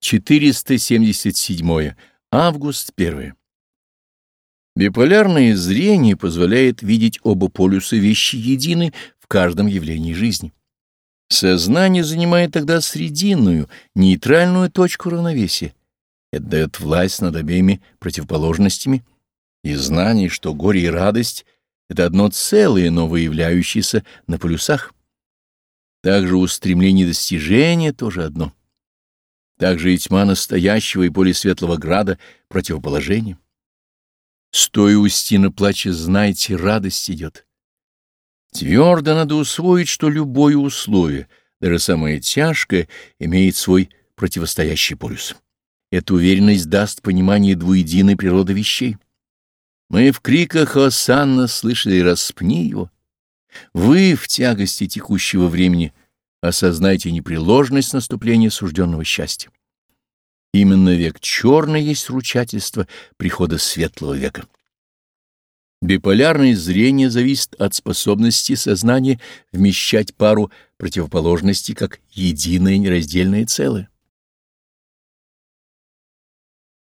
477. Август 1. Биполярное зрение позволяет видеть оба полюса вещи едины в каждом явлении жизни. Сознание занимает тогда срединную, нейтральную точку равновесия. Это дает власть над обеими противоположностями и знание, что горе и радость — это одно целое, но выявляющееся на полюсах. Также устремление достижения тоже одно — также и тьма настоящего и поле светлого града противоположение. Стоя у стены плача, знайте, радость идет. Твердо надо усвоить, что любое условие, даже самое тяжкое, имеет свой противостоящий полюс. Эта уверенность даст понимание двуединой природы вещей. Мы в криках «Осанна» слышали «Распни его». Вы в тягости текущего времени осознайте непреложность наступления сужденного счастья. Именно век черный есть ручательство прихода светлого века. Биполярное зрение зависит от способности сознания вмещать пару противоположностей как единое нераздельное целое.